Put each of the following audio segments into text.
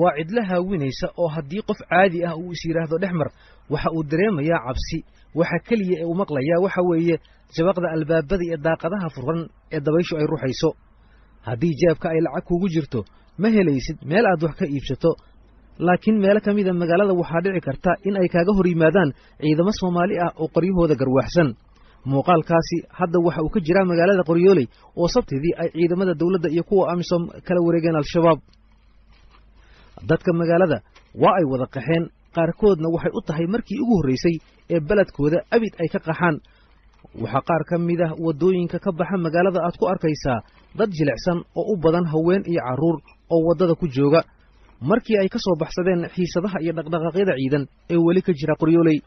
waa cidla haawinaysa oo haddii qof caadi ah uu is yidhaahdo dhex mar waxa uu dareemayaa cabsi waxa keliya ee uu maqlayaa waxa weeye jabaqda albaabada iyo daaqadaha furan ee dabayshu ay ruxayso haddii jeebka ay lacag kugu jirto ma helaysid meel aad wax ka iibsato laakiin meelo ka mida magaalada waxaa dhici karta in ay kaaga hor yimaadaan ciidamo soomaali ah oo qoryahooda garwaaxsan muuqaalkaasi hadda waxa uu ka jiraa magaalada qoryooley oo sabtidii ay ciidamada dawladda iyo kuwa amisom kala wareegeen al-shabaab dadka magaalada waa ay wada qaxeen. Qaarkoodna waxay u tahay markii ugu horraysay ee beledkooda abid ay ka qaxaan. Waxaa qaar ka mid ah waddooyinka ka baxa magaalada aad ku arkaysaa dad jilicsan oo u badan haween iyo carruur oo waddada ku jooga. Markii ay ka soo baxsadeen xiisadaha iyo dhaqdhaqaaqyada ciidan ee weli ka jira qoryooley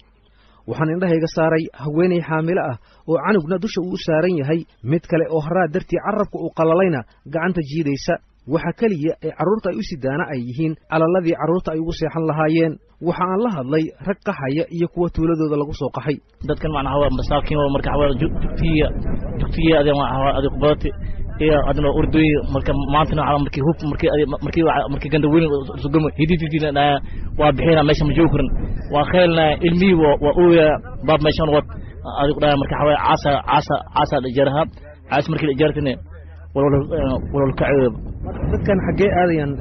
waxaan indhahayga saaray haweenay xaamilo ah oo canugna dusha uu u saaran yahay. Mid kale oo haraa dartii carrabka uu qallalayna gacanta jiidaysa waxa keliya ee carruurta ay u sidaana ay yihiin calaladii carruurta ay ugu seexan lahaayeen. Waxa aan la hadlay rag qaxaya iyo kuwa tuuladooda lagu soo qaxay dadkan oo marka jugtiya jugtiya adee kubadati iyo adna urdoy marka maantana waxaa markii hub markii markii markii ganda weyn hidididina waa bixina meesha ma joogi karin. Waa khaylna ilmihii waa ooya baab meeshan wad adigu dhaha marka xawaa caasa caasa caasa dhijaraha caas markii dhijartine walolkaceeda dadkan xaggee aadayaan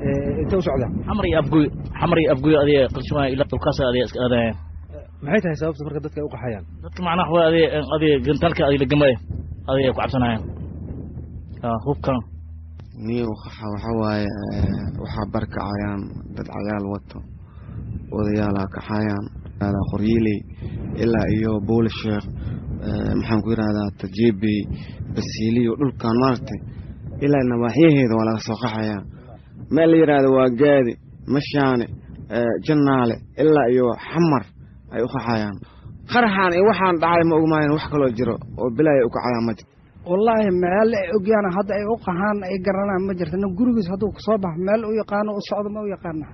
intee u socdaan xamar iyo afgoy xamar iyo afgoy adee qalshumaa ila dhulkaas adee iska aadayaan. Maxay tahay sababta marka dadka ay u qaxayaan? Dadka macnaha waa adee adee gantalka adee lagamaya adee ku cabsanayaan. Hubkan niyo qaxa waxa waaye waxaa barkacayaan dad cagaal wato odayaalaha kaxayaan qoryiiley ilaa iyo booli sheekh maxaan ku yidhahdaa tajeebey basiiliyo dhulkan maaragtay ilaa nawaaxyaheeda waa laga soo qaxayaa meel la yidhaahdo waa gaadi mashaane jannaale ilaa iyo xamar ay u qaxayaan. Qaraxaan iyo waxaan dhacay ma ogmaayan wax kaloo jiro oo bilaaya u kacayaan ma jiro wallaahi meel ay ogyaana hadda ay u qahaan ay garanaan ma jirta nin gurigiis hadduu ka soo baxo meel u yaqaano u socdo ma u yaqaana.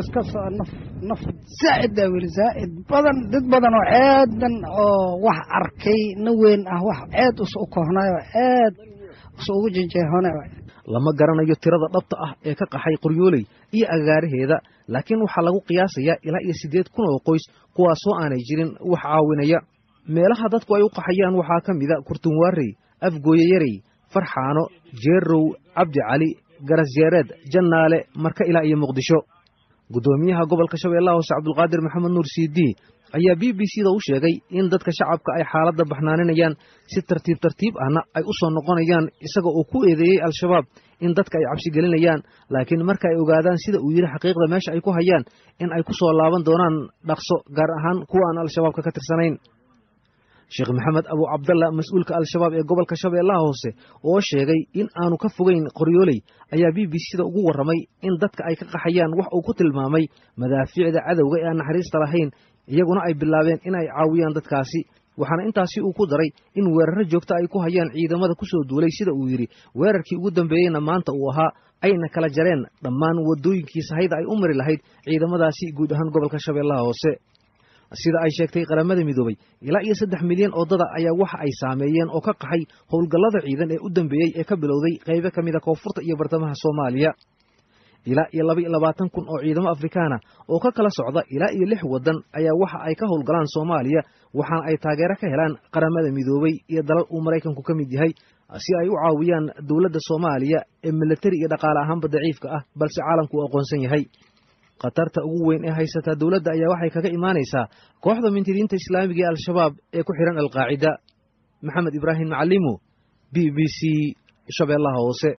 Iska soo naf naf zaa'ida weli zaa'id badan dad badan oo ceedan oo wax arkay na weyn ah wax ceed us u kohnayo ceed lama garanayo tirada dhabta ah ee ka qaxay qoryooley iyo agaaraheeda laakiin waxaa lagu qiyaasayaa ilaa iyo siddeed kun oo qoys kuwaasoo aanay jirin wax caawinaya. Meelaha dadku ay u qaxayaan waxaa ka mida kurtunwaarey afgooyeyarey farxaano jeerow cabdi cali garasjeereed jannaale marka ilaa iyo muqdisho. Guddoomiyaha gobolka shabeellaha hoose cabdulqaadir maxamed nuur cd ayaa b b c da u sheegay in dadka shacabka ay xaaladda baxnaaninayaan si tartiib tartiib ahna ay u soo noqonayaan isaga oo ku eedeeyey al-shabaab in dadka ay cabsi gelinayaan. Laakiin marka ay ogaadaan sida uu yidhi xaqiiqda meesha ay ku hayaan in ay ku soo laaban doonaan dhaqso gaar ahaan kuwa aan al-shabaabka ka tirsanayn. Sheekh maxamed abu cabdalla mas'uulka al-shabaab ee gobolka shabeellaha hoose oo sheegay in aanu ka fogeyn qoryooley ayaa b b c da ugu warramay in dadka ay ka qaxayaan wax uu ku tilmaamay madaafiicda cadowga ee aan naxariista lahayn iyaguna ay bilaabeen in ay caawiyaan dadkaasi. Waxaana intaasi uu ku daray in weerarro joogta ay ku hayaan ciidamada ku soo duulay sida uu yidhi. Weerarkii ugu dambeeyeyna maanta uu ahaa ayna kala jareen dhammaan waddooyinkii sahayda ay u mari lahayd ciidamadaasi guud ahaan gobolka shabeellaha hoose. Sida ay sheegtay qaramada midoobay ilaa iyo saddex milyan oo dada ayaa waxa ay saameeyeen oo ka qaxay howlgallada ciidan ee u dambeeyey ee ka bilowday qaybo ka mida koonfurta iyo bartamaha soomaaliya ilaa iyo laba iyo labaatan kun oo ciidamo afrikaana oo ka kala socda ilaa iyo lix waddan ayaa waxa ay ka howlgalaan soomaaliya waxaana ay taageero ka helaan qaramada midoobay iyo dalal uu maraykanku ka mid yahay si ay u caawiyaan dowladda soomaaliya ee milatari iyo dhaqaale ahaanba daciifka ah balse caalamku uu aqoonsan yahay. Khatarta ugu weyn ee haysataa dowladda ayaa waxay kaga imaanaysaa kooxda mintidiinta islaamiga ee al-shabaab ee ku xidhan alqaacida. Maxamed ibraahim macalimu b b c shabeellaha hoose